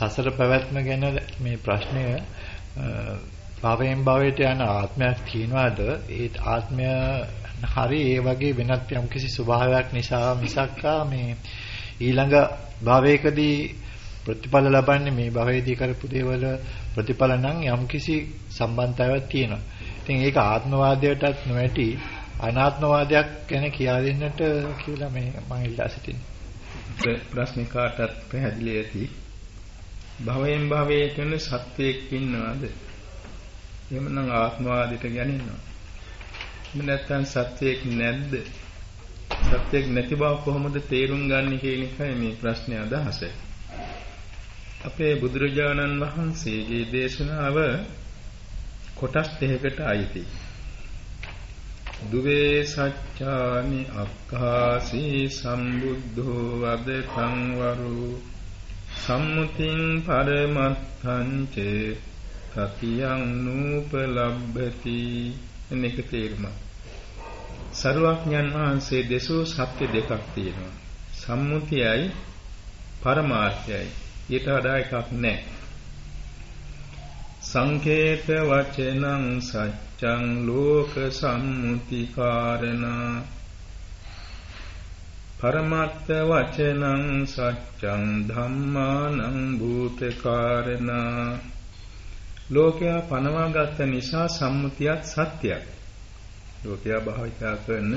සසර පැවැත්ම ගැන මේ ප්‍රශ්නය භවයෙන් භවයට යන ආත්මයක් තියනවාද ඒ ආත්මය හරි ඒ වගේ වෙනත් යම්කිසි ස්වභාවයක් නිසා මිසක්කා මේ ඊළඟ භවයකදී ප්‍රතිඵල ලබන්නේ මේ භවයේදී කරපු දේවල ප්‍රතිඵල නම් යම්කිසි සම්බන්ධතාවයක් තියෙනවා. ඉතින් ඒක ආත්මවාදයටත් නොඇටි අනාත්මවාදයක් ගැන කියා දෙන්නට කියලා මේ මම ඉල්ලා සිටින්නේ. ප්‍රශ්නේ කාටත් පැහැදිලි ඇති. භවයෙන් භවයේ කරන සත්‍යයක් ඉන්නවද? එහෙමනම් ආත්මවාදයට ගැනෙනවා. එහෙම නැත්නම් සත්‍යයක් නැද්ද? සත්‍යයක් නැති බව කොහොමද තේරුම් ගන්න කියන එකයි මේ ප්‍රශ්නේ අදහස. අපේ බුදුරජාණන් වහන්සේගේ දේශනාව කොටස් දෙකකට අයිති. දුවේ සච්ඡානි අක්ඛාසී සම්බුද්ධෝ වදකං වරු සම්මුතින් පරමත්තං චේ තතියං නූපලබ්බති එන්නේක තේරුම. සරුවක්ඥන් වහන්සේ දෙසූ සත්‍ය දෙකක් තියෙනවා. සම්මුතියයි පරමාර්ථයයි. ඊට වඩා එකක් නැහැ. සංකේත වචනං සච්ඡං ලෝක සම්මුති කාරණා පරමත්ත වචනං සච්චං ධම්මානං භූතකාරණා. ලෝකයා පනවා ගත්ත නිසා සම්මුතියත් සත්‍යයක්. ලෝකයා භාවිතා කරන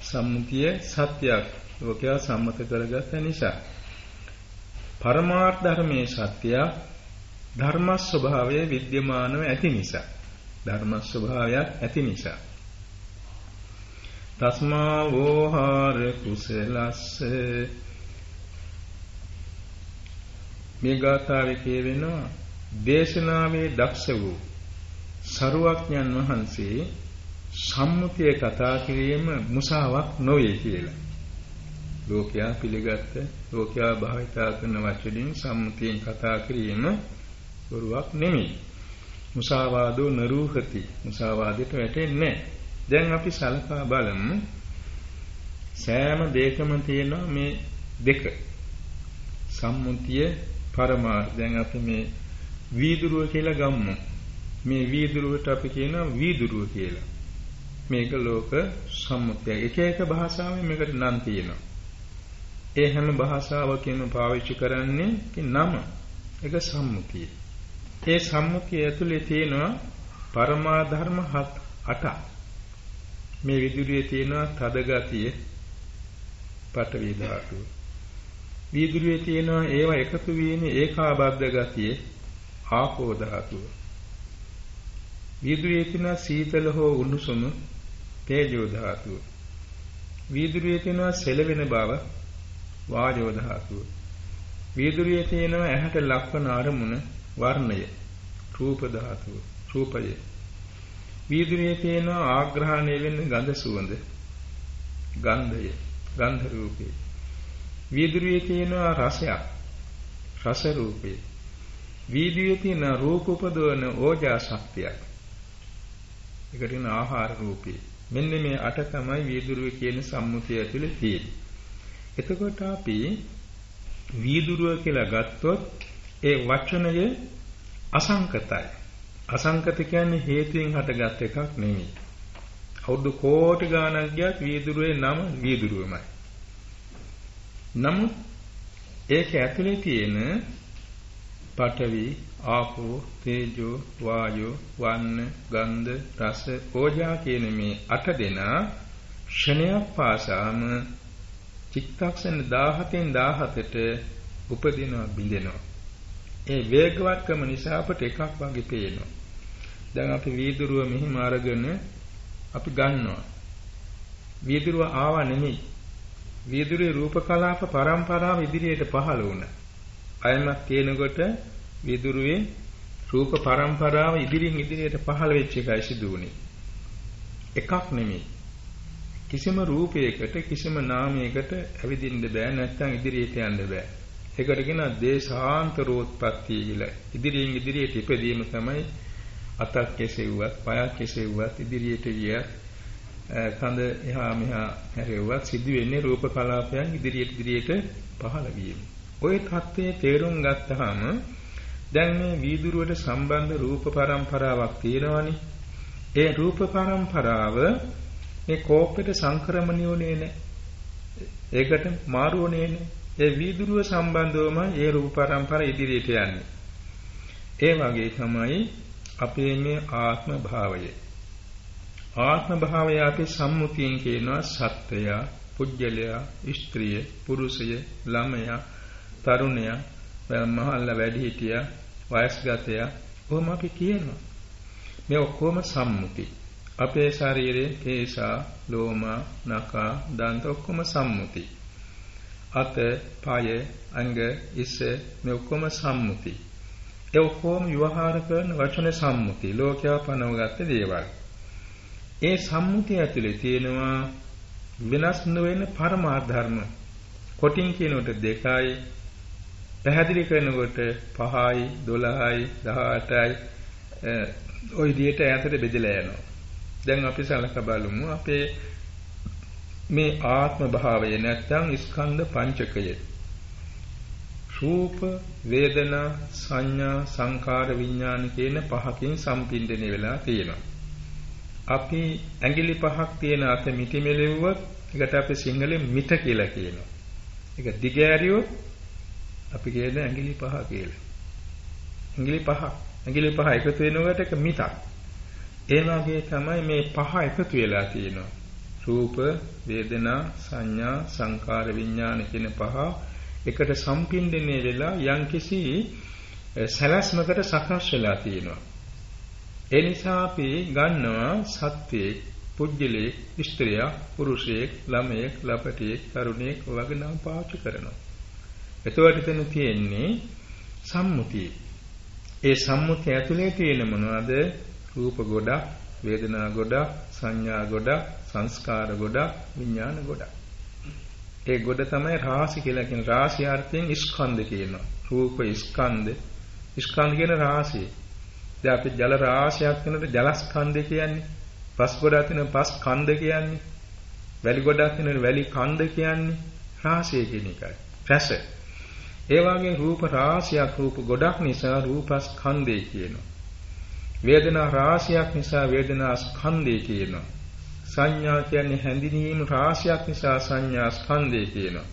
සම්මුතිය සත්‍යයක්. ලෝකයා සම්මත කරගත්ත නිසා. පරමාර්ථ ධර්මයේ සත්‍යයක් ධර්ම ස්වභාවයේ विद्यමානව ඇති නිසා. ධර්ම ස්වභාවයක් ඇති නිසා. තස්මා වෝහාර කුසලස්ස මේ ගාථාවේ කියවෙනවා දේශනාවේ දක්ෂ වූ සරුවක්ඥන් වහන්සේ සම්මුතිය කතා කිරීම මුසාවක් නොවේ කියලා. ලෝකයා පිළිගත්ත ලෝකයා භාවිතා කරන වචනින් සම්මුතියෙන් කතා කිරීම බොරුවක් නෙමෙයි. මුසාවාදෝ නරූහති. මුසාවාදයට වැටෙන්නේ දැන් අපි සලකා බලමු. සෑම දෙයකම තියෙනවා මේ දෙක. සම්මුතිය පරමාර්ථ. දැන් අපි මේ වීදුරුව කියලා ගම්මු. මේ වීදුරුවට අපි කියනවා වීදුරුව කියලා. මේක ලෝක සම්මුතිය. එක එක භාෂාවෙන් මේකට නම් තියෙනවා. ඒ හැම භාෂාවකින්ම පාවිච්චි කරන්නේ නම. ඒක සම්මුතිය. ඒ සම්මුතිය ඇතුලේ තියෙනවා පරමා ධර්ම 8. මේ විදුලියේ තියෙනවා තද ගතිය පඨවි ධාතුව. විදුලියේ තියෙනවා ඒවා එකතු වීමේ ඒකාබද්ධ ගතිය ආපෝ ධාතුව. විදුලියේ තියෙනවා සීතල හෝ උණුසුම තේජෝ ධාතුව. වීදුරුවේ තියෙනවා සෙලවෙන බව වායෝ ධාතුව. වීදුරුවේ තියෙනවා ඇහැට ලක්වන අරමුණ වර්ණය රූප ධාතුව රූපය. වීදුරුවේ තියෙනවා ආග්‍රහණය වෙන ගඳ සුවඳ ගන්ධය ගන්ධ රූපේ. වීදුරුවේ තියෙනවා රසයක් රස රූපේ. වීදුරුවේ තියෙන රූප උපදවන ඕජා ශක්තියක්. ඒකට ආහාර රූපේ. මෙන්න මේ අට තමයි වීදුරුව කියන සම්මුතිය ඇතුලේ තියෙන්නේ. එතකොට අපි වීදුරුව කියලා ගත්තොත් ඒ වචනය අසංකතයි. අසංකත කියන්නේ හේතුයෙන් හටගත් එකක් නෙමෙයි. අවුරුදු කෝටි ගාණක් ගියත් වීදුරුවේ නම වීදුරුවමයි. නමුත් ඒක ඇතුලේ තියෙන පඨවි ආපෝ තේජෝ වායෝ වන්න ගන්ධ රස ඕජා කියන මේ අට දෙනා ක්ෂණයක් පාසාම චිත්තක්ෂණ 17න් 17ට උපදිනවා බිඳෙනවා ඒ වේගවත්කම නිසා අපට එකක් වගේ පේනවා දැන් අපි වීදුරුව මෙහිම අරගෙන අපි ගන්නවා වීදුරුව ආවා නෙමෙයි. වීදුරුවේ රූප කලාප පරම්පරාව ඉදිරියට පහළ වුණා. අයමක් තියෙනකොට වීදුරුවේ රූප පරම්පරාව ඉදිරියෙන් ඉදිරියට පහළ වෙච්ච එකයි සිදු වුනේ. එකක් නෙමෙයි. කිසිම රූපයකට කිසිම නාමයකට ඇවිදින්න බෑ නැත්නම් ඉදිරියට යන්න බෑ. ඒකට කියනවා දේශාන්තරෝත්පත්ති කියලා. ඉදිරියෙන් ඉදිරියට ඉපදීම තමයි අතක් කෙසේ වුවත්, පයක් කෙසේ වුවත් ඉදිරියට ගියත් කඳ එහා මෙහා හැරෙව්වත් සිදු වෙන්නේ රූප කලාපයන් ඉදිරියට ඉදිරියට පහළ වීම. ওই தත්ත්වයේ තේරුම් ගත්තාම දැන් මේ වීදුරුවට සම්බන්ධ රූප පරම්පරාවක් තියෙනවනේ. ඒ රූප පරම්පරාව මේ කෝපයට සංක්‍රමණියෝනේ නැහැ. ඒකට මාරුවනේ නැහැ. ඒ වීදුරුව සම්බන්ධවම ඒ රූප පරම්පරාව ඉදිරියට යන්නේ. ඒ වගේ තමයි අපේ මේ ආත්ම භාවය. ආත්ම භාවය අපි සම්මුතියෙන් කියනවා සත්‍යය, පුජ්‍යලයා, ස්ත්‍රිය, පුරුෂය, ළමයා, තරුණයා, මහල්ල වැඩිහිටියා, වයස්ගතයා, කොහොම අපි කියනවා. මේ ඔක්කොම සම්මුති. අපේ ශරීරයේ කේසා, ලෝම, නඛා, දන්ත ඔක්කොම සම්මුති. අත, පාය, අංග, ඉස මේ ඔක්කොම සම්මුති. ඒ ඔක්කොම විවහාර කරන වචන සම්මුති. ලෝකයා පනවගත්ත දේවල්. ඒ සම්මුතිය ඇතුලේ තියෙනවා වෙනස් නොවන පරමාර්ථ ධර්ම. කොටින් කියනකොට දෙකයි පැහැදිලි කරනකොට 5යි 12යි 18යි ওই විදිහට ඈතට බෙදලා යනවා. දැන් අපි සලක බලමු අපේ මේ ආත්ම භාවය නැත්නම් ස්කන්ධ පංචකය. රූප, වේදනා, සංඥා, සංකාර, විඥාන කියන පහකින් සම්පින්දණය වෙලා තියෙනවා. අපි ඇඟිලි පහක් තියෙන අත මිටි මෙලෙව්වොත් ඒකට අපි සිංහලෙන් මිට කියලා කියනවා. ඒක දිගෑරියොත් අපි කියන ඇඟිලි පහ කියලා. ඇඟිලි පහ. ඇඟිලි පහ එකතු වෙනකොට ඒක මිටක්. ඒ වගේ තමයි මේ පහ එකතු වෙලා තියෙනවා. රූප, වේදනා, සංඥා, සංකාර, විඥාන කියන පහ එකට සම්පින්දණය වෙලා යම්කිසි සැලැස්මකට සකස් වෙලා තියෙනවා. ඒ නිසා අපි ගන්නවා සත්‍යයේ පුජ්‍යලේ ස්ත්‍රිය පුරුෂයෙක් ළමයෙක් ලපටියෙක් තරුණයෙක් වගේ නම් පාවිච්චි කරනවා. එතකොට එතන තියෙන්නේ සම්මුතිය. ඒ සම්මුතිය ඇතුලේ තියෙන මොනවද? රූප ගොඩක්, වේදනා ගොඩක්, සංඥා ගොඩක්, සංස්කාර ගොඩක්, විඥාන ගොඩක්. ඒ ගොඩ තමයි රාශි කියලා කියන රාශි අර්ථයෙන් ස්කන්ධ කියනවා. රූප ස්කන්ධ, ස්කන්ධ කියන රාශිය. දැන් අපි ජල රාශියක් වෙනකොට ජලස්කන්ධ කියන්නේ. පස් ගොඩක් වෙන පස් කන්ධ කියන්නේ. වැලි ගොඩක් වෙන වැලි කන්ධ කියන්නේ. රාශිය කියන එකයි. රස. ඒ වගේ රූප රාශියක් රූප ගොඩක් නිසා රූපස්කන්ධය කියනවා. වේදනා රාශියක් නිසා වේදනා ස්කන්ධය කියනවා. සංඥා කියන්නේ හැඳිනීම් රාශියක් නිසා සංඥා ස්කන්ධය කියනවා.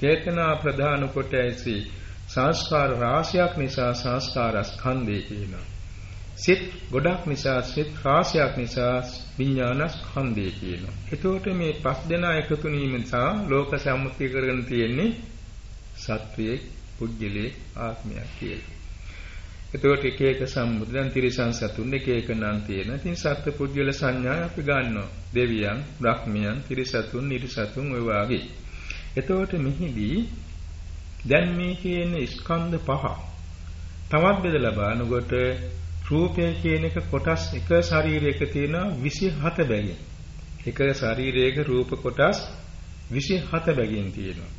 චේතනා ප්‍රධාන කොට ඇසී සංස්කාර රාශියක් නිසා සංස්කාර ස්කන්ධය කියනවා. සිත් ගොඩක් නිසා සිත් රාශියක් නිසා විඥාන ස්කන්ධය කියනවා. එතකොට මේ පස් දෙනා එකතු වීම නිසා ලෝක සම්මුතිය කරගෙන තියෙන්නේ සත්වයේ පුජ්‍යලේ ආත්මයක් කියලා. එතකොට එක එක සම්මුතියන් තිරිසන් සතුන් එක එක නම් තියෙන. ඉතින් සත්ත්ව පුජ්‍යල සංඥා අපි ගන්නවා. දෙවියන්, බ්‍රහ්මයන්, තිරිසතුන්, නිරිසතුන් ඔය වාගේ. එතකොට මෙහිදී දැන් මේ කියන ස්කන්ධ පහ තවත් බෙදලා බලනකොට රූපය කියන එක කොටස් එක ශරීරයක තියෙන 27 බැගින්. එක ශරීරයක රූප කොටස් 27 බැගින් තියෙනවා.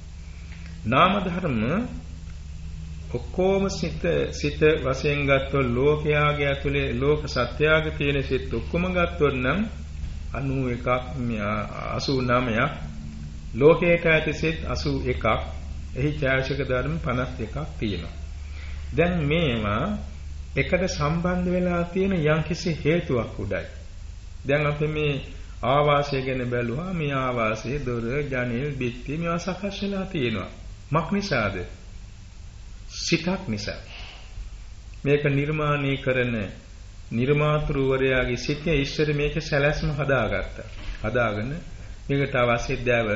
නාම ධර්ම ඔක්කොම සිත සිත වශයෙන් ගත්තොත් ලෝකයාගේ ඇතුලේ ලෝක සත්‍යයගේ තියෙන සිත් ඔක්කොම ගත්තොත් නම් 91ක් 89ක් ලෝකයට ඇති සිත් 81ක් එහි ඡායශක ධර්ම 51ක් තියෙනවා. දැන් මේවා එකට සම්බන්ධ වෙලා තියෙන යම්කිසි හේතුවක් උඩයි. දැන් අපි මේ ආවාසය ගැන බැලුවා මේ ආවාසයේ දොර, ජනෙල්, බිත්ති මේවා සකස් වෙලා තියෙනවා. මක් නිසාද? සිතක් නිසා. මේක නිර්මාණය කරන නිර්මාතෘවරයාගේ සිතේ ඉස්සර මේක සැලැස්ම හදාගත්තා. හදාගෙන මේකට අවශ්‍ය දැව,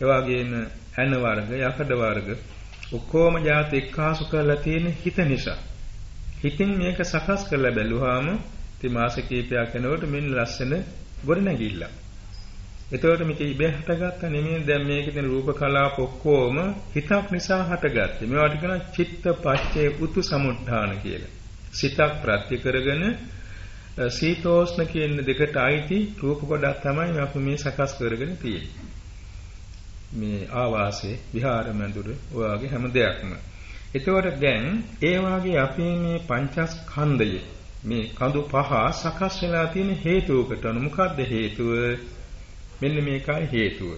එවාගේම ඇන වර්ග, යකඩ වර්ග ඔක්කොම જાති එක්කාසු කරලා තියෙන හිත නිසා. හිතින් මේක සකස් කරලා බැලුවාම ඉතින් මාස කීපයක් යනකොට මෙන්න ලස්සන ගොඩනැගිල්ල. එතකොට මේක ඉබේ හටගත්ත නෙමෙයි දැන් මේකේ තියෙන රූප කලාප ඔක්කොම හිතක් නිසා හටගත්තේ. මේවට කියනවා චිත්ත පච්චේ පුතු සමුත්ථාන කියලා. සිතක් ප්‍රත්‍ය කරගෙන සීතෝෂ්ණ කියන දෙකට අයිති රූප කොටක් තමයි අපි මේ සකස් කරගෙන තියෙන්නේ. මේ ආවාසයේ විහාර මැදුර ඔය වගේ හැම දෙයක්ම. එතකොට දැන් ඒ වාගේ අපේ මේ පංචස්කන්ධය මේ කඳු පහ සකස් වෙලා තියෙන හේතුවකට අනු මොකද්ද හේතුව? මෙන්න මේකයි හේතුව.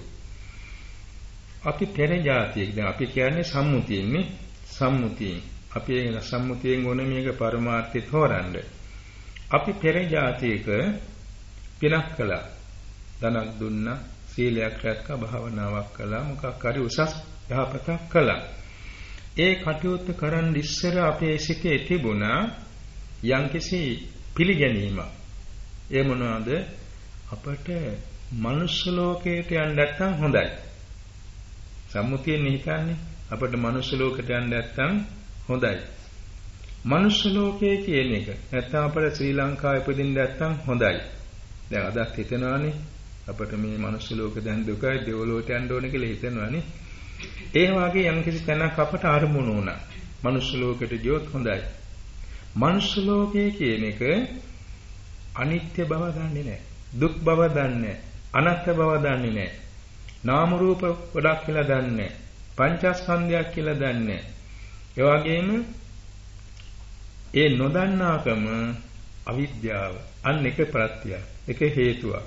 අපි පෙර જાතියෙක් දැන් අපි කියන්නේ සම්මුතියෙන්නේ සම්මුතියෙන්. අපි ඒ සම්මුතියෙන් ඕන මේක පරමාර්ථය තෝරන්න. අපි පෙර જાතියක පිනක් කළා. ධනක් දුන්නා, සීලයක් රැක්කා, භාවනාවක් කළා, මොකක් හරි උසස් යහපතක් කළා. ඒ කටයුත්ත කරන් ඉස්සර අපේ සිතේ තිබුණා යම්කිසි පිළිගැනීමක්. ඒ මොනවාද? අපට මනුස්ස ලෝකයට යන්න නැත්තම් හොඳයි. සම්මුතියෙන් හිතන්නේ අපට මනුස්ස ලෝකයට යන්න නැත්තම් හොඳයි. මනුස්ස ලෝකයේ කියන එක නැත්තම් අපට ශ්‍රී ලංකාවේ ඉපදින්න නැත්තම් හොඳයි. දැන් අදත් හිතනවානේ අපට මේ මනුස්ස ලෝක දැන් දුකයි දෙවලෝට යන්න ඕනේ කියලා හිතනවානේ. ඒ වගේ යම්කිසි තැනක් අපට අරමුණු වුණා. මනුස්ස ලෝකෙට ගියොත් හොඳයි. මනුස්ස ලෝකයේ කියන එක අනිත්‍ය බව දන්නේ නැහැ. දුක් බව දන්නේ නැහැ. අනත්ත් බව දන්නේ නැහැ. නාම රූප ගොඩක් කියලා දන්නේ නැහැ. පංචස්කන්ධයක් කියලා දන්නේ නැහැ. ඒ වගේම ඒ නොදන්නාකම අවිද්‍යාව. අන්න එක ප්‍රත්‍යය. එක හේතුවක්.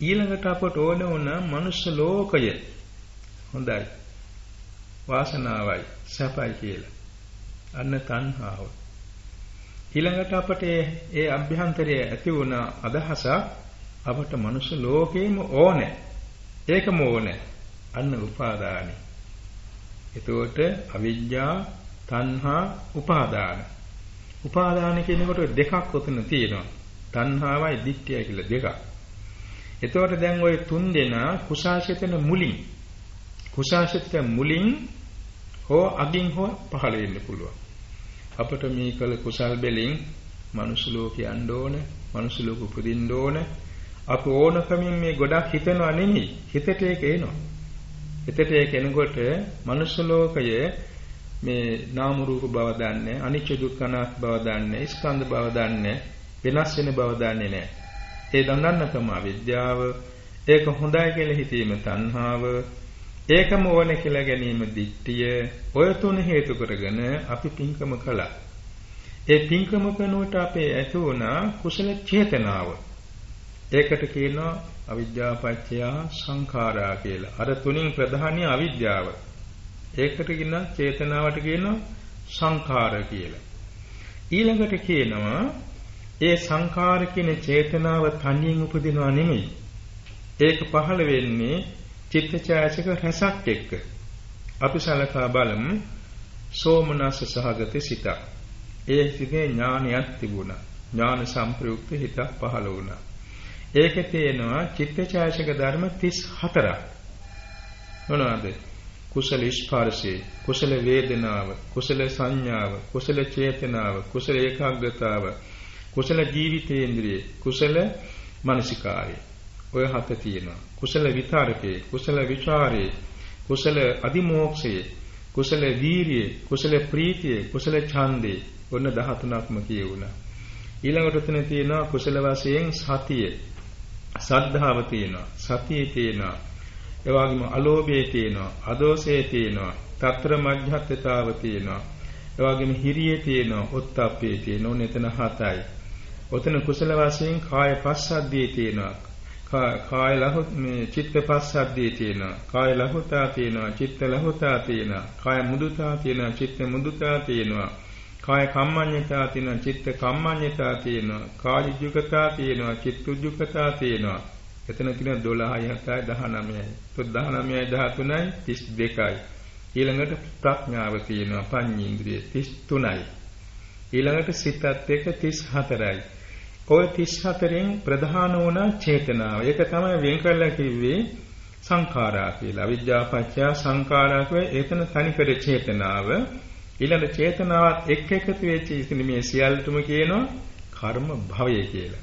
ඊළඟට අපට ඕන වුණ මනුෂ්‍ය ලෝකය. හොඳයි. වාසනාවයි. සැපයි කියලා. අන්න තණ්හාව. ඊළඟට අපට ඒ අභ්‍යන්තරයේ ඇති වුණ අදහසක් අපට මනුෂ්‍ය ලෝකෙම ඕනේ. ඒකම ඕනේ. අන්න උපාදානයි. එතකොට අවිජ්ජා තණ්හා උපාදාන. උපාදාන කියනකොට දෙකක් උතන තියෙනවා. තණ්හාවයි දික්ඨියයි කියලා දෙකක්. එතකොට දැන් ওই තුන් දෙනා කුසාසිතන මුලින් කුසාසිත මුලින් හෝ අගින් හෝ පහළ වෙන්න පුළුවන්. අපට මේ කළ කුසල් බැලින් මනුස්ස ලෝකේ යන්න ඕන මනුස්ස ලෝක උපදින්න ඕන අපි ඕනකමින් මේ ගොඩක් හිතනවා නෙමෙයි හිතට ඒක එනවා එතට ඒ කෙනෙකුට මනුස්ස ලෝකයේ මේ නාම රූප බව දන්නේ අනිච්ච දුක්ඛ අනාත්ම බව දන්නේ ස්කන්ධ බව දන්නේ වෙනස් වෙන බව දන්නේ නැහැ. ඒ දන්නන්නකම අවිද්‍යාව ඒක හොඳයි කියලා හිතීම තණ්හාව ඒකම ඕනේ කියලා ගැනීම දිට්ඨිය ඔය තුන හේතු කරගෙන අපි පින්කම කළා. ඒ පින්කම කරනකොට අපේ ඇති වුණා කුසල චේතනාව. ඒකට කියනවා අවිද්‍යාපච්චය සංඛාරා කියලා. අර තුنين ප්‍රධානිය අවිද්‍යාව. ඒකට කියනවා චේතනාවට කියනවා සංඛාර කියලා. ඊළඟට කියනවා ඒ සංඛාර කියන චේතනාව තනියෙන් උපදිනවා නෙමෙයි. ඒක පහළ වෙන්නේ චිත්තචෛතසික රසක් එක්ක. අපි සලකා බලමු සෝමනස්ස සහගත සිත. ඒ සිතේ ඥානයක් තිබුණා. ඥාන සම්ප්‍රයුක්ත හිතක් පහළ වුණා. ඒකේ තියෙනවා චිත්තචෛතසික ධර්ම 34ක්. මොනවාද? කුසල ස්පර්ශේ, කුසල වේදනාව, කුසල සංඥාව, කුසල චේතනාව, කුසල ඒකාග්‍රතාව, කුසල ජීවිතේන්ද්‍රිය, කුසල මානසිකාරය. ඔය හත තියෙනවා. කුසල විතරකේ, කුසල විචාරේ, කුසල අදිමෝක්ෂයේ, කුසල වීරියේ, කුසල ප්‍රීතියේ, කුසල ඡන්දේ ඔන්න 13ක්ම කියුණා. ඊළඟට තුන තියෙනවා කුසල වශයෙන් සතිය. සද්ධාව තියෙනවා. සතිය තියෙනවා. ඒ වගේම අලෝභය තියෙනවා, අදෝසය තියෙනවා, తත්‍ර මධ්‍යස්ථතාව තියෙනවා. ඒ වගේම හිරිය තියෙනවා, ඔත්තප්පේ තියෙනවා. ඔන්න හතයි. ඔතන කුසල වශයෙන් කාය පස්සද්ධිය තියෙනවා. කාය ලහුත් මේ චිත්ත පස්සද්ධිය තියෙනවා. කාය ලහුතා තියෙනවා, චිත්ත ලහුතා තියෙනවා. කාය මුදුතා තියෙනවා, චිත්ත මුදුතා තියෙනවා. කාය කම්මඤ්ඤතා තියෙනවා, චිත්ත කම්මඤ්ඤතා තියෙනවා. කාය යුගතා තියෙනවා, චිත්ත යුගතා තියෙනවා. එතන තියෙන 12යි 7යි 19යි. તો 19යි 13යි 32යි. ඊළඟට ප්‍රඥාව තියෙනවා පඤ්ඤේන්ද්‍රිය 33යි. ඊළඟට සිතත් එක්ක 34යි. ඔය 34න් ප්‍රධාන වුණ චේතනාව. ඒක තමයි වෙන් කරලා කිව්වේ සංඛාරා කියලා. අවිද්‍යාපච්චය සංඛාරා කියවේ එතන තනිකර චේතනාව. ඊළඟ චේතනාවත් එක් එකතු වෙච්ච ඉතින් මේ සියල්ලටම කියනවා කර්ම භවය කියලා.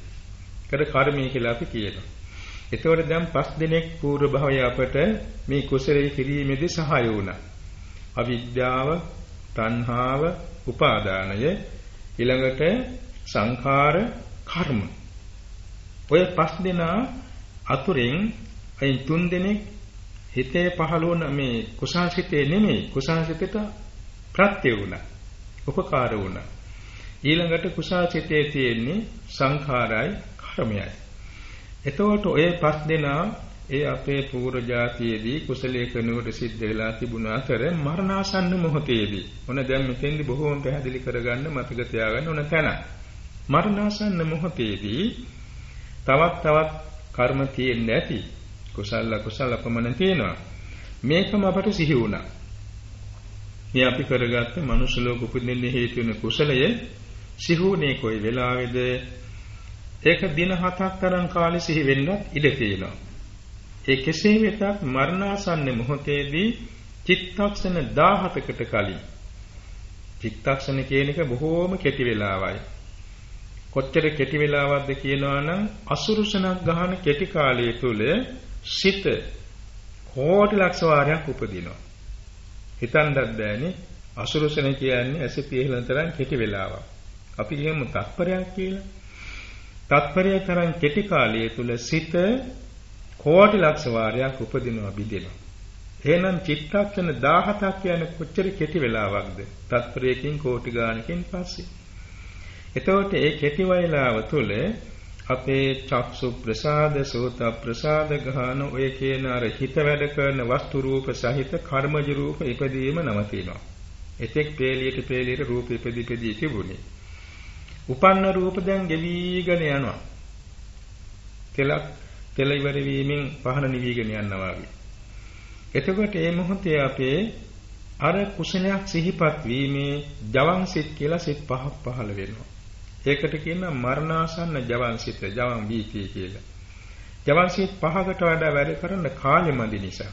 කර කර්මය කියලා අපි කියනවා. එතකොට දැන් පස් දිනක් පූර්ව භවය අපට මේ කුසලයේ කිරීමේදී සහාය වුණා. අවිද්‍යාව, තණ්හාව, උපාදානය ඊළඟට සංඛාර, කර්ම. ඔය පස් දෙනා අතුරෙන් අයින් තුන් දෙනෙක් හිතේ පහළ වුණ මේ කුසාසිතේ නෙමෙයි කුසාසිතට ප්‍රත්‍ය වුණා. උපකාර වුණා. ඊළඟට කුසාසිතේ තියෙන්නේ සංඛාරයි කර්මයයි. එතකොට ඔය පස් දෙනා ඒ අපේ පූර්ව જાතියේදී කුසලයේ කනුවට සිද්ධ වෙලා තිබුණ අතර මරණාසන්න මොහොතේදී මොන දැන් මෙතෙන්දි බොහෝම පැහැදිලි කරගන්න මතක තියාගන්න ඕන තැන. මරණාසන්න මොහොතේදී තවත් තවත් කර්ම තියෙන්නේ නැති කුසල කුසල අපමණ තියෙනවා. මේකම අපට සිහි වුණා. මේ අපි කරගත්ත මනුෂ්‍ය ලෝක උපදින්න හේතු වෙන කුසලය සිහුනේ කොයි වෙලාවේද ඒක දින හතක් තරම් කාලෙ සිහි වෙන්නත් ඉඩ තියෙනවා. ඒ කෙසේ වෙතත් මරණාසන්න මොහොතේදී චිත්තක්ෂණ 17කට කලින් චිත්තක්ෂණ කියන එක බොහෝම කෙටි වෙලාවයි. කොච්චර කෙටි වෙලාවක්ද කියනවා නම් අසුරුසනක් ගහන කෙටි කාලය තුල සිත කෝටි ලක්ෂ වාරයක් උපදිනවා. හිතන්නත් බෑනේ අසුරුසන කියන්නේ ඇස පියහෙලන තරම් කෙටි වෙලාවක්. අපි කියමු තත්පරයක් කියලා. තත්පරය තරම් කෙටි කාලය තුල සිත කෝටි ලක්ෂ වාරයක් උපදිනවා බිඳෙනවා. එහෙනම් චිත්තක්ෂණ 17ක් කියන්නේ කොච්චර කෙටි වෙලාවක්ද? තත්පරයකින් කෝටි ගානකින් පස්සේ. එතකොට ඒ කෙටි වේලාව තුළ අපේ චක්සු ප්‍රසාද සෝත ප්‍රසාද ගහන ඔය කියන අර හිත වැඩ කරන වස්තු රූප සහිත කර්මජ රූප ඉපදීම නවතිනවා. එතෙක් පේලියට පේලියට රූප ඉපදිපදී තිබුණේ. උපන්න රූප දැන් ගෙවිගෙන යනවා. කෙලක් කෙල ඉවර වීමෙන් පහන නිවිගෙන යනවා වගේ. එතකොට මේ මොහොතේ අපේ අර කුසලයක් සිහිපත් වීමේ ජවන් සිත් කියලා සිත් පහක් පහළ වෙනවා. ඒකට කියනවා මරණාසන්න ජවන් සිත, ජවන් වීතිය කියලා. ජවන් සිත් පහකට වඩා වැඩ කරන කාලෙ මදි නිසා.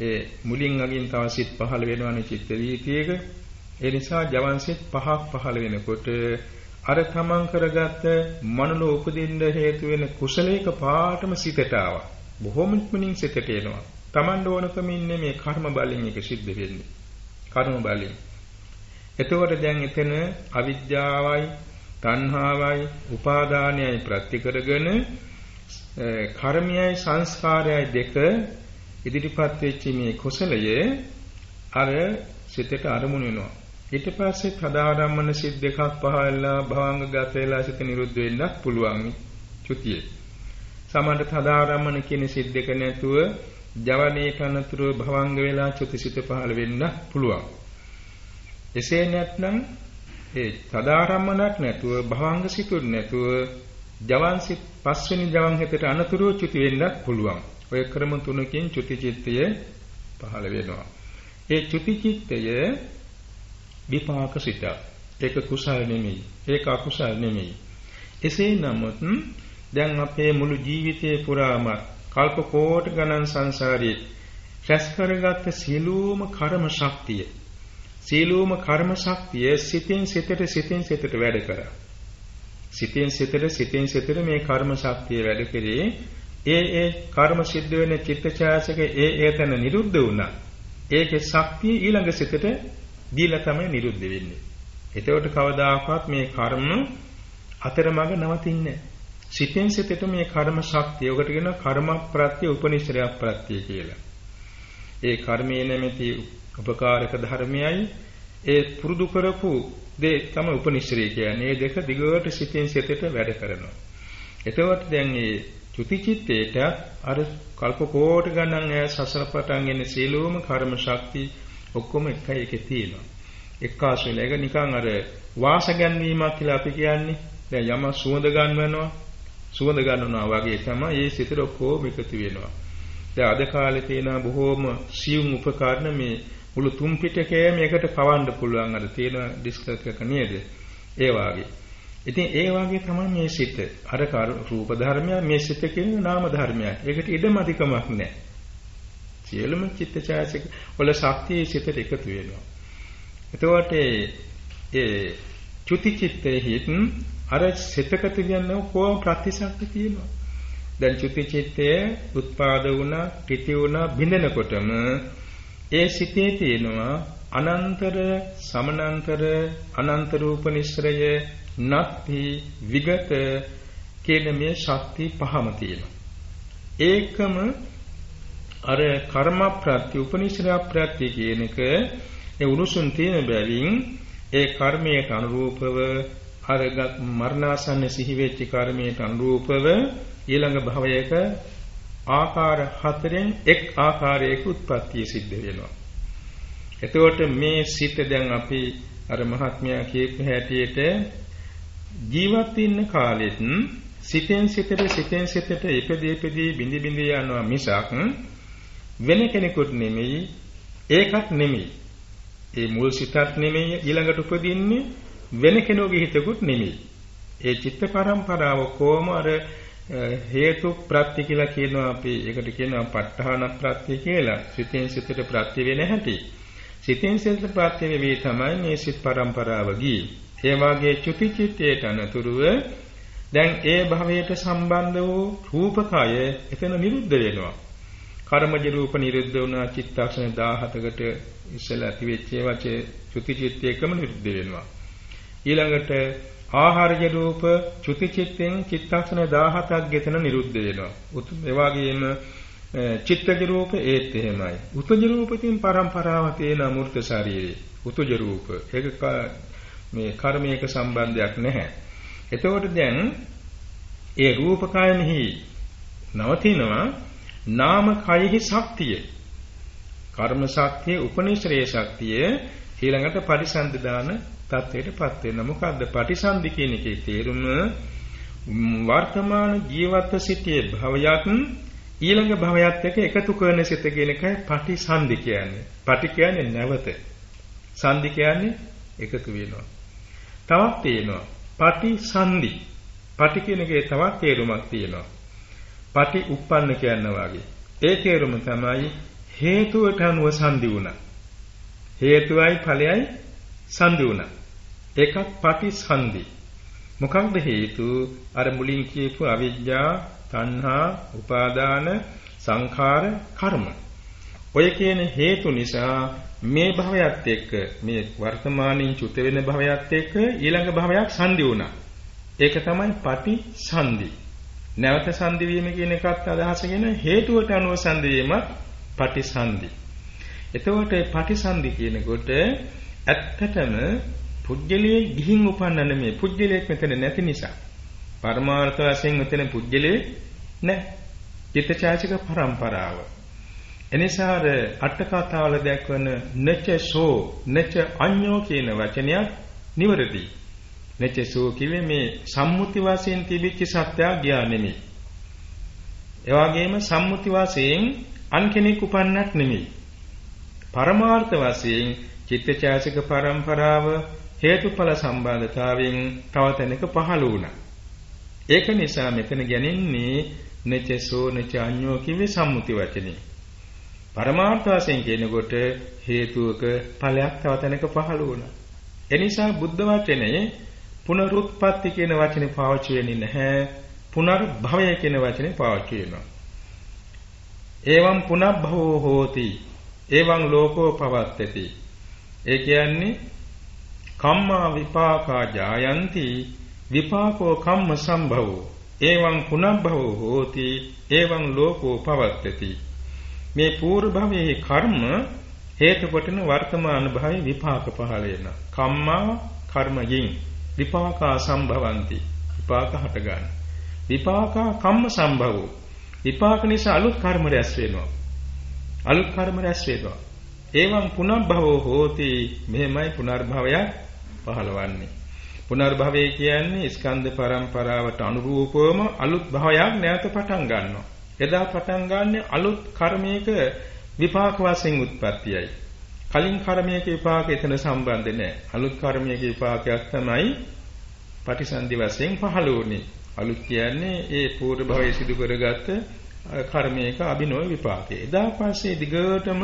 ඒ මුලින් අගින් තව සිත් පහළ වෙනවනේ චිත්ත වීතියක. ඒ නිසා ජවන් සිත් පහක් පහළ වෙනකොට අර තමන් කරගත්ත මනෝ උපදින්න හේතු වෙන කුසලයක පාටම සිතට ආවා. බොහොම ඉක්මනින් සිතට එනවා. තමන් ඕනකම ඉන්නේ මේ කර්ම බලෙන් එක සිද්ධ වෙන්නේ. කර්ම බලෙන්. එතකොට දැන් එතන අවිද්‍යාවයි, තණ්හාවයි, උපාදානයයි ප්‍රත්‍ය කරගෙන කර්මයයි සංස්කාරයයි දෙක ඉදිරිපත් වෙච්ච මේ කුසලය අර සිතට අරමුණු වෙනවා. ඊට පස්සේ ප්‍රදාරම්මන සිත් දෙකක් පහළලා භවංග ගත වෙලා සිත නිරුද්ධ වෙන්නත් පුළුවන් චුතියේ. සමහරට ප්‍රදාරම්මන කියන සිත් දෙක නැතුව ජවනයේ කනතුරු භවංග වෙලා චුතිසිත පහළ වෙන්න පුළුවන්. එසේ නැත්නම් ඒ ප්‍රදාරම්මනක් නැතුව භවංග සිතුත් නැතුව ජවන් සිත් පස්වෙනි ජවන් හිතට අනතුරු චුති වෙන්නත් පුළුවන්. ඔය ක්‍රම තුනකින් චුති චිත්තය පහළ වෙනවා. ඒ චුති චිත්තය විපාක සිතක්. ඒක කුසල නෙමෙයි. ඒක අකුසල නෙමෙයි. එසේ නමුත් දැන් අපේ මුළු ජීවිතේ පුරාම කල්ප කෝටි ගණන් සංසාරයේ රැස් කරගත්ත සියලුම කර්ම ශක්තිය සියලුම කර්ම ශක්තිය සිතින් සිතට සිතින් සිතට වැඩ කරා. සිතින් සිතට සිතින් සිතට මේ කර්ම ශක්තිය වැඩ කරේ ඒ ඒ කර්ම සිද්ධ වෙන චිත්තචෛතසික ඒ ඒ තැන නිරුද්ධ වුණා. ඒකේ ශක්තිය ඊළඟ සිතට දීලා තමයි නිරුද්ධ වෙන්නේ. එතකොට කවදාකවත් මේ කර්ම අතරමඟ නවතින්නේ සිතෙන් සිතට මේ කර්ම ශක්තිය. ඔකට කියනවා කර්ම ප්‍රත්‍ය උපනිශ්‍රය ප්‍රත්‍ය කියලා. ඒ කර්මයේ නැමැති උපකාරක ධර්මයයි ඒ පුරුදු කරපු දේ තමයි උපනිශ්‍රය කියන්නේ. මේ දෙක දිගට සිතෙන් සිතට වැඩ කරනවා. එතකොට දැන් මේ චුතිචිත්තේට අර කල්ප කෝටි ගණන් ඈ සසර පටන් එන සීලෝම කර්ම ශක්තිය ඔක්කොම එකයි එකේ තියෙනවා. එක්කාසු වෙලා ඒක නිකන් අර වාස ගැන්වීමක් කියලා අපි කියන්නේ. දැන් යම සුවඳ ගන්නවනවා. සුවඳ ගන්නවා වගේ තමයි මේ සිතට ඔක්කොම එකතු වෙනවා. දැන් අද කාලේ තියෙන බොහෝම සියුම් උපකරණ මේ මුළු තුන් පිටකයම එකට පවන්න පුළුවන් අර තියෙන ඩිස්ක් එකක නේද? ඒ වාගේ. ඉතින් ඒ වාගේ තමයි මේ සිත. අර රූප ධර්මය මේ සිත කියන නාම ධර්මයක්. ඒකට ඉඩමදිකමක් නැහැ. සියලුම චිත්තචෛතසික වල ශක්තිය සිතට එකතු වෙනවා. එතකොට ඒ චුති චිත්තේ හිත් අර සිතක තියෙන කොහොම ප්‍රතිශක්ති තියෙනවා. දැන් චුති චිත්තය උත්පාද වුණා, පිටි වුණා, බිඳෙනකොටම ඒ සිතේ තියෙනවා අනන්තර, සමනන්තර, අනන්ත රූප නිස්සරය, නත්ති, විගත කියන මේ ශක්ති පහම තියෙනවා. ඒකම අර කර්ම ප්‍රත්‍ය, උපනිශ්‍රය ප්‍රත්‍ය කියන එක ඒ උරුසුන් තියෙන බැවින් ඒ කර්මයට අනුරූපව අරගත් මරණාසන්න සිහි වෙච්ච කර්මයට අනුරූපව ඊළඟ භවයක ආකාර හතරෙන් එක් ආකාරයක උත්පත්තිය සිද්ධ වෙනවා. එතකොට මේ සිත දැන් අපි අර මහත්මයා කියපු හැටියට ජීවත් වෙන්න කාලෙත් සිතෙන් සිතට සිතෙන් සිතට ඉපදී ඉපදී බිඳි බිඳි යනවා මිසක් වෙන කෙනෙකුට නෙමෙයි ඒකක් නෙමෙයි ඒ මුල් සිතක් නෙමෙයි ඊළඟට උපදින්නේ වෙන කෙනෙකුගේ හිතකුත් නෙමෙයි. ඒ චිත්ත පරම්පරාව කොහොම අර හේතු ප්‍රත්‍ය කියලා කියනවා අපි ඒකට කියනවා ප ဋ ාහන ප්‍රත්‍ය කියලා. සිතෙන් සිතට ප්‍රත්‍ය වෙන හැටි. සිතෙන් සිතට ප්‍රත්‍ය වෙවි තමයි මේ සිත් පරම්පරාව ගියේ. ඒ වාගේ චුති චිත්තයට අනතුරුව දැන් ඒ භවයට සම්බන්ධ වූ රූපකය එතන නිරුද්ධ වෙනවා. කර්මජ රූප නිරුද්ධ වුණා චිත්තක්ෂණ 17කට ඉස්සෙල්ලා ඇති වෙච්ච ඒවා චුති චිත්තයකම නිරුද්ධ වෙනවා. ඊළඟට ආහාරජ රූප චුති චිත්තෙන් චිත්තක්ෂණ 17ක් ගෙතන නිරුද්ධ වෙනවා. ඒ වගේම චිත්තජ රූප ඒත් එහෙමයි. උතුජ රූපකින් පරම්පරාව තියෙන අමූර්ත ශරීරේ. උතුජ රූප. ඒක මේ කර්මයක සම්බන්ධයක් නැහැ. එතකොට දැන් ඒ රූපකයන්හි නවතිනවා නාම කයෙහි ශක්තිය. කර්ම ශක්තිය, උපනිශ්‍රේ ශක්තිය ඊළඟට පරිසන්දදාන තත්වයටපත් වෙනවා. මොකද්ද පටිසන්ධි කියන එකේ තේරුම වර්තමාන ජීවත්ව සිටියේ භවයත් ඊළඟ භවයත් එක්ක එකතු කරන සිත කියන එකයි පටිසන්ධි කියන්නේ. පටි කියන්නේ නැවත. සන්ධි කියන්නේ එකතු වෙනවා. තවත් තියෙනවා පටිසන්ධි. පටි කියන එකේ තවත් තේරුමක් තියෙනවා. පටි උප්පන්න කියනවා වගේ. ඒ තේරුම තමයි හේතුවට අනුව සන්ධි වුණා. හේතුවයි ඵලයයි සන්ධි වුණා. ඒකත් පටිසන්ධි. මොකක්ද හේතු? අර මුලින් කියපු අවිජ්ජා, තණ්හා, උපාදාන, සංඛාර, කර්ම. ඔය කියන හේතු නිසා මේ භවයත් එක්ක මේ වර්තමානින් චුත වෙන භවයත් එක්ක ඊළඟ භවයක් සංදි වුණා. ඒක තමයි පටිසන්ධි. නැවත සංදි වීම කියන එකත් අදහසගෙන හේතුවට අනුව සංදි වීමත් පටිසන්ධි. එතකොට පටිසන්ධි කියනකොට ඇත්තටම පුජ්‍යලයේ ගිහින් උපන්න නෙමෙයි පුජ්‍යලයක් මෙතන නැති නිසා. පරමාර්ථ වශයෙන් මෙතන පුජ්‍යලේ නැහැ. චිත්තචෛතසික පරම්පරාව. එනිසා අර අට කතාවල දැක්වන නචසෝ නච අඤ්ඤෝ කියන වචනයක් නිවැරදි. නචසෝ කිව්වේ මේ සම්මුති වශයෙන් තිබිච්ච සත්‍යය ගියා නෙමෙයි. ඒ වගේම සම්මුති වශයෙන් අන් කෙනෙක් උපන්නක් නෙමෙයි. පරමාර්ථ වශයෙන් චිත්තචෛතසික පරම්පරාව හේතුඵල සම්බන්ධතාවයෙන් තව තැනක පහළ වුණා. ඒක නිසා මෙතන ගැනින්නේ නචසෝ නචඤ්ඤෝ කිවි සම්මුති වචනේ. පරමාර්ථ වශයෙන් කියනකොට හේතුවක ඵලයක් තව තැනක පහළ වුණා. එනිසා බුද්ධ වචනේ පුනරුත්පත්ති කියන වචනේ පාවිච්චි වෙන්නේ නැහැ. පුනර්භවය කියන වචනේ පාවිච්චි වෙනවා. එවං පුනබ්භවෝ හෝති. එවං ලෝකෝ පවත්තති. ඒ කියන්නේ කම්මා විපාකා ජායන්ති විපාකෝ කම්ම සම්භවෝ එවං පුනබ්බවෝ හෝති එවං ලෝකෝ පවත්තති. මේ పూర్ව භවයේ කර්ම හේතු කොටන වර්තමාන භවයේ විපාක පහළ වෙන. කම්මා කර්මයෙන් විපාකා සම්භවಂತಿ. විපාක හට ගන්න විපාකා කම්ම සම්භවෝ. විපාක නිසා අලුත් කර්ම රැස් වෙනවා. අලුත් කර්ම රැස් වෙනවා. එවං පුනබ්බවෝ හෝති. මෙහෙමයි පුනර්භවයක් පහළවන්නේ. පුනර්භවය කියන්නේ ස්කන්ධ පරම්පරාවට අනුරූපවම අලුත් භවයක් නැවත පටන් ගන්නවා. එදා පටන් ගන්න අලුත් කර්මයක විපාක වශයෙන් උත්පත්තියයි. කලින් කර්මයක විපාක එතන සම්බන්ධ නැහැ. අලුත් කර්මයක විපාකයක් තමයි පටිසන්ධි වශයෙන් පහළ වුනේ. අලුත් කියන්නේ ඒ පූර්ව භවයේ සිදු කරගත්ත කර්මයක අභිනව විපාකය. එදා පස්සේ දිගටම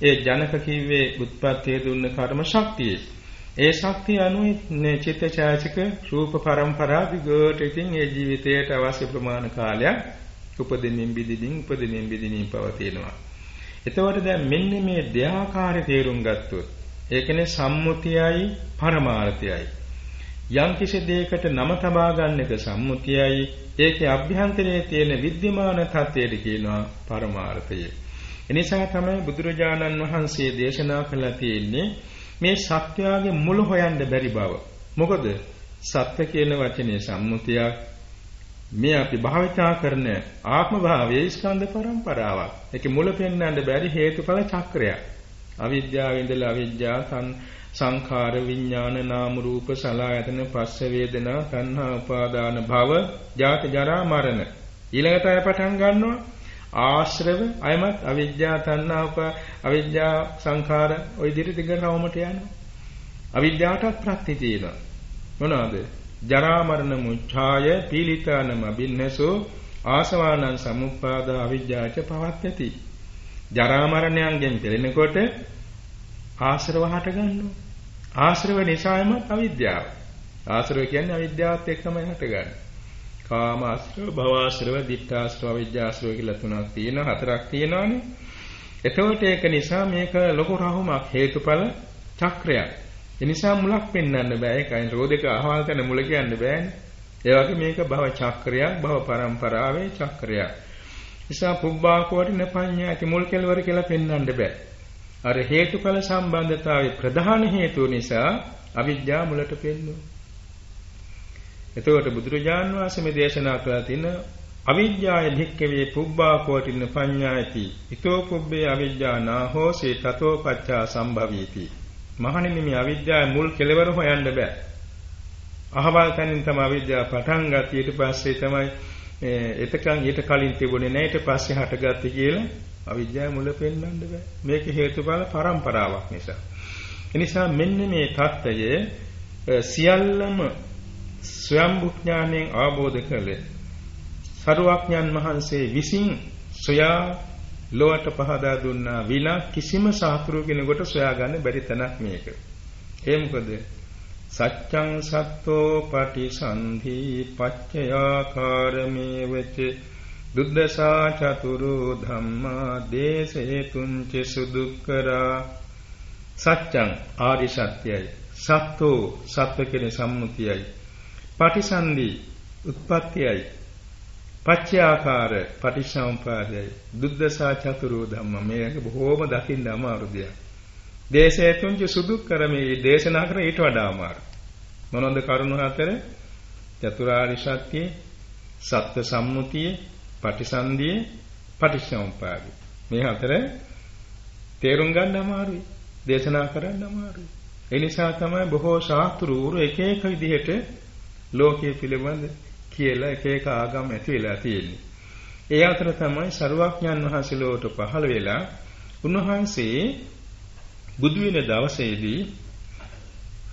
ඒ ජනක කිව්වේ උත්පත්තිය දුන්න කර්ම ශක්තියේ ඒ ශක්තිය අනුව චිත්තචෛතසික රූප පරම්පරා දිගට ඉතින් ඒ ජීවිතයට අවශ්‍ය ප්‍රමාණ කාලයක් උපදිනින් බිදිනින් උපදිනින් බිදිනින් පවතිනවා. එතකොට දැන් මෙන්න මේ දෙආකාර තේරුම් ගත්තොත් ඒ කියන්නේ සම්මුතියයි පරමාර්ථයයි. යම් කිසි දෙයකට නම තබා ගන්න එක සම්මුතියයි ඒකේ අභ්‍යන්තරයේ තියෙන විද්‍යමාන තත්ත්වයට කියනවා පරමාර්ථය. එනිසා තමයි බුදුරජාණන් වහන්සේ දේශනා කළා තියෙන්නේ මේ සත්‍යයේ මුල හොයන්න බැරි බව. මොකද සත්‍ය කියන වචනේ සම්මුතියක් මේ අපි භාවිතා කරන ආත්ම භාවයේ ස්කන්ධ පරම්පරාවක්. ඒකේ මුල පෙන්වන්න බැරි හේතුඵල චක්‍රයක්. අවිද්‍යාව ඉඳලා අවිද්‍යාව සංඛාර විඥාන නාම රූප සලආයතන පස්ස වේදනා තණ්හා උපාදාන භව ජාති ජරා මරණ ඊළඟට අය පටන් ගන්නවා ආශ්‍රව අයමත් අවිද්‍යා තණ්හා උප අවිද්‍යා සංඛාර ওই විදිහට දිගටමට යනවා. අවිද්‍යාවටත් ප්‍රත්‍ය තියෙනවා. මොනවාද? ජරා මරණ මුච්ඡාය පීලිතානම බින්නසෝ ආසවානං සමුප්පාද අවිජ්ජාච පවත්තති. ජරා මරණයන්ගෙන් පෙළෙනකොට ආශ්‍රව හට ගන්නවා. ආශ්‍රව නිසාම අවිද්‍යාව. ආශ්‍රව කියන්නේ අවිද්‍යාවත් එක්කම හටගන්නේ කාම ආශ්‍රව භව ආශ්‍රව ditthාශ්‍රව අවිජ්ජාශ්‍රව කියලා තුනක් තියෙනවා හතරක් තියෙනවානේ එතකොට ඒක නිසා මේක ලොකු රහුමක් හේතුඵල චක්‍රයක් ඒ නිසා මුලක් පෙන්වන්න බෑ. ඒකයි රෝදක අහවල් තැන මුල කියන්න බෑනේ. ඒ වගේ මේක භව චක්‍රයක්, භව පරම්පරාවේ චක්‍රයක්. නිසා පුබ්බාකෝටි නපඤ්ඤා ඇති මුල් කෙලවර කියලා පෙන්වන්න බෑ. අර හේතුඵල සම්බන්ධතාවයේ ප්‍රධාන හේතුව නිසා අවිද්‍යාව මුලට පෙන්වනවා. එතකොට බුදුරජාන් වහන්සේ මේ දේශනා කළා තියෙන අවිද්‍යාය භික්කවේ පුබ්බා කෝටින පඤ්ඤායති ඊතෝ පුබ්බේ අවිද්‍යා නාහෝ සේ තතෝ පච්චා සම්භවීති මහණෙනි මේ අවිද්‍යාවේ මුල් කෙලවර හොයන්න බෑ. අහවල් තැනින් තමයි අවිද්‍යාව පටන් ගත්තේ ඊට පස්සේ තමයි එතකන් ඊට කලින් තිබුණේ නැහැ ඊට පස්සේ හටගත්තේ කියලා අවිද්‍යාව මුල පෙන්වන්න බෑ. මේක හේතුඵල පරම්පරාවක් නිසා. එනිසා මෙන්න මේ தත්ත්වය සියල්ලම ස්වයම්බුඥාණයෙන් අවබෝධ කළේ සරුවක්ඥන් වහන්සේ විසින් සොයා ලොවට පහදා දුන්නා විනා කිසිම සාතුරු කෙනෙකුට සොයාගන්න බැරි තැනක් මේක. ඒ මොකද? සච්ඡං සත්තෝ පටිසන්ධි පච්චයාකාරමේවච දුද්දසා චතුරු ධම්මා දේසේ තුංච සුදුක්කරා සත්‍යං ආරි සත්‍යයි සත්තු සත්ව කියන සම්මුතියයි පටිසන්ධි උත්පත්තියයි පච්චයාකාර පටිච්චසමුපාදයයි දුද්දසා චතුරෝ ධම්ම මේක බොහෝම දකින්න අමාරු දෙයක්. දේශය තුන්ච සුදුක්කර මේ දේශනා කරන ඊට වඩා අමාරු. මොනවද කරුණු හතර? චතුරාර්ය සත්‍ය, සත්‍ය සම්මුතිය, පටිසන්ධිය, පටිච්චසමුපාදය. මේ හතර තේරුම් ගන්න අමාරුයි. දේශනා කරන්න අමාරුයි. ඒ නිසා තමයි බොහෝ ශාස්ත්‍රූරු එක එක විදිහට ලෝකයේ පිළිබඳ කියලා එක එක ආගම් ඇති වෙලා තියෙන්නේ. ඒ අතර තමයි සරුවක්ඥන් වහන්සේ ලෝට පහළ වෙලා උන්වහන්සේ බුදු වෙන දවසේදී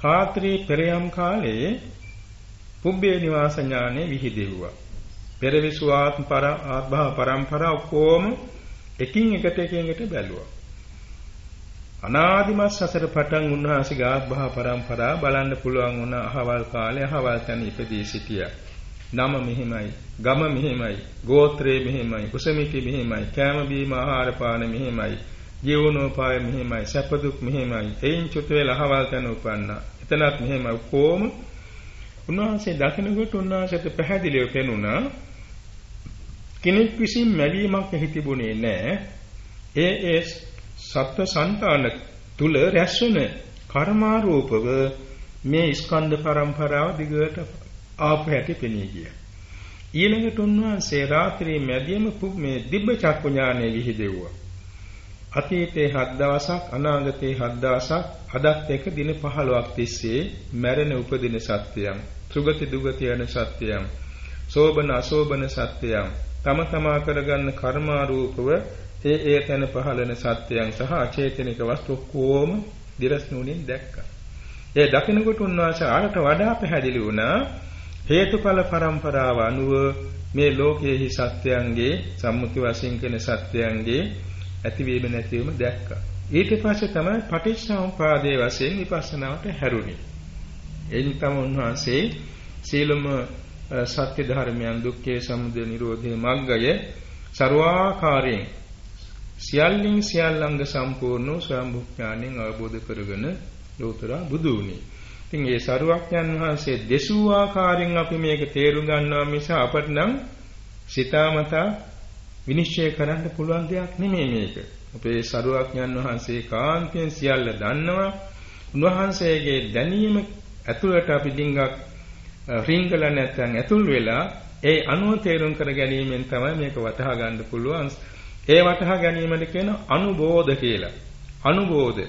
රාත්‍රී පෙරයම් කාලයේ පුබ්බේ නිවාස ඥානෙ විහිදෙව්වා. පෙරවිසු ආත්ම පර ආත්භව පරම්පරාව කොම එකින් එකට එකින් එකට බැලුවා. අනාදිමත් සසර පටන් උන්වහන්සේගේ ආත්භව පරම්පරාව බලන්න පුළුවන් වුණ අහවල් කාලේ අහවල් තැන ඉපදී සිටියා. නම මෙහෙමයි, ගම මෙහෙමයි, ගෝත්‍රය මෙහෙමයි, කුසමිති මෙහෙමයි, කෑම බීම ආහාර පාන මෙහෙමයි, ජීවනෝපාය මෙහෙමයි, සැප දුක් මෙහෙමයි. එයින් චුත වෙලා අහවල් තැන උපන්නා. එතනත් මෙහෙමයි. කොහොම උන්වහන්සේ දකිනකොට උන්වහන්සේට පැහැදිලිව පෙනුණා කෙනෙක් විසින් මැවීමක් හිතිබුණේ නැහැ. ඒ ඒ සත්ව సంతාන තුල රැස්වෙන කර්මාරූපව මේ ස්කන්ධ පරම්පරාව දිගට ආපු හැටි පෙනී ගියා. ඊළඟට උන්වහන්සේ රාත්‍රී මැදියම මේ දිබ්බ චක්කු ඥානය විහිදෙව්වා. අතීතේ හත් දවසක් අනාගතේ හත් දවසක් අදත් එක දින 15ක් තිස්සේ මැරෙන උපදින සත්‍යයන්, සුගති දුගති යන සත්‍යයන්, සෝබන අසෝබන සත්‍යයන්, තම තමා කරගන්න කර්මාරූපව ඒ ඒ තැන පහළන සත්‍යයන් සහ අචේතනික වස්තු කොහොම දිරස් නුණින් දැක්කා. ඒ දකින්නකොට උන්වහන්සේ ආරට වඩා පැහැදිලි වුණා හේතුඵල પરම්පරාව අනුව මේ ලෝකයේහි සත්‍යයන්ගේ සම්මුති වශයෙන් කෙන සත්‍යයන්ගේ ඇතිවීම නැතිවීම දැක්කා. ඊට පස්සේ තමයි පටිච්චසමුපාදයේ වශයෙන් විපස්සනාවට හැරුණේ. එයින් තම උන්වහන්සේ සීලම සත්‍ය ධර්මයන් දුක්ඛේ සමුදය නිරෝධේ මග්ගය ਸਰවාකාරයෙන් සියල්ලින් සියල්ලංග සම්පූර්ණ ස්වයංභුඥාණයෙන් අවබෝධ කරගෙන ලෝතර බුදු වුණේ. ඉතින් මේ සරුවක්යන් වහන්සේ දෙසූ ආකාරයෙන් අපි මේක තේරුම් ගන්නවා මිස අපට නම් සිතාමතා විනිශ්චය කරන්න පුළුවන් දෙයක් නෙමෙයි මේක. අපේ සරුවක්යන් වහන්සේ කාන්තෙන් සියල්ල දන්නවා. උන්වහන්සේගේ දැනීම ඇතුළට අපි ඩිංගක් රිංගල නැත්නම් ඇතුල් වෙලා ඒ අනුව තේරුම් කර ගැනීමෙන් තමයි මේක වටහා ගන්න පුළුවන්. ඒ වටහා ගැනීමද කියන අනුබෝධ කියලා. අනුබෝධ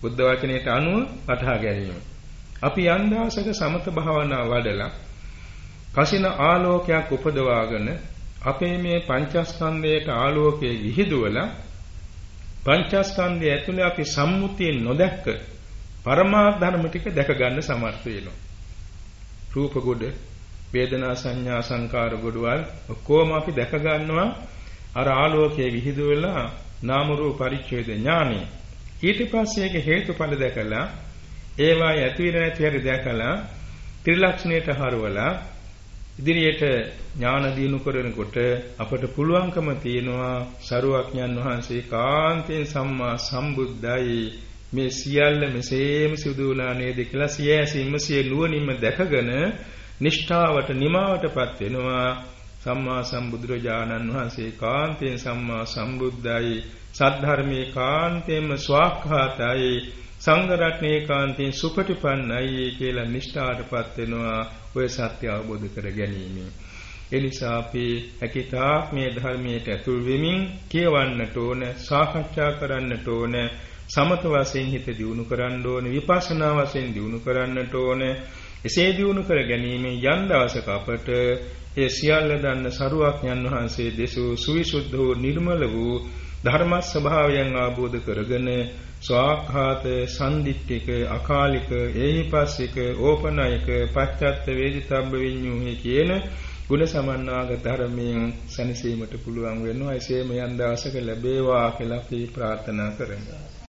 බුද්ධ වචනයට අනුව වටහා ගැනීම. අපි යන්දාසක සමත භාවනා වඩලා කසින ආලෝකයක් උපදවාගෙන අපේ මේ පංචස්කන්ධයට ආලෝකයේ විහිදුවලා පංචස්කන්ධය ඇතුලේ අපි සම්මුතියෙන් නොදැක්ක පරමාර්ථ ධර්ම ටික දැක ගන්න සමර්ථ වෙනවා. රූප කොට වේදනා සංඥා සංකාර ගොඩවල් ඔක්කොම අපි දැක ගන්නවා අර ආලෝකයේ විහිදුවලා නාම රූප පරිච්ඡේද ඥානෙ. ඊට පස්සේ ඒක හේතුඵල දැකලා ඒවා ඇති වෙන නැති හැටි දැකලා ත්‍රිලක්ෂණයට හරවලා ඉදිරියට ඥාන දිනු කරනකොට අපට පුළුවන්කම තියෙනවා සරුවක්ඥන් වහන්සේ කාන්තෙන් සම්මා සම්බුද්දයි. මේ සියල්ල මෙසේම සිදුවලා නේද කියලා සියැසින්ම සිය නුවණින්ම දැකගෙන නිෂ්ඨාවට නිමාවටපත් වෙනවා. සම්මා සම්බුදුරජාණන් වහන්සේ කාන්තෙන් සම්මා සම්බුද්දයි සද්ධර්මයේ කාන්තෙන්ම ස්වාක්ඛාතයි සංඝ රත්නයේ කාන්තෙන් සුපටිපන්නයි කියලා නිෂ්ඨාටපත් වෙනවා ඔය සත්‍ය අවබෝධ කර ගැනීම. ඒ නිසා අපි හැකිතාක් මේ ධර්මයට ඇතුල් වෙමින් කියවන්නට ඕන, සාකච්ඡා කරන්නට ඕන, සමත වශයෙන් හිත දියුණු කරන්න ඕන, විපස්සනා වශයෙන් දියුණු කරන්නට ඕන. එසේ දියුණු කර ගැනීම යම් දවසක අපට ඒ සියල්ල දන්න සරුවක්ඥන් වහන්සේ දෙසූ සුවිසුද්ධ වූ නිර්මල වූ ධර්ම ස්වභාවයන් ආબોධ කරගෙන ස්වාඛාත සම්දිත්තික අකාලික ඒහිපස්සික ඕපනයික පච්චත්ත වේදිතබ්බ විඤ්ඤුහි කියන ගුණ සමන්නාගත ධර්මයෙන් සැනසීමට පුළුවන් වෙනවා. එසේම යම් දවසක ලැබේවා කියලා අපි ප්‍රාර්ථනා කරමු.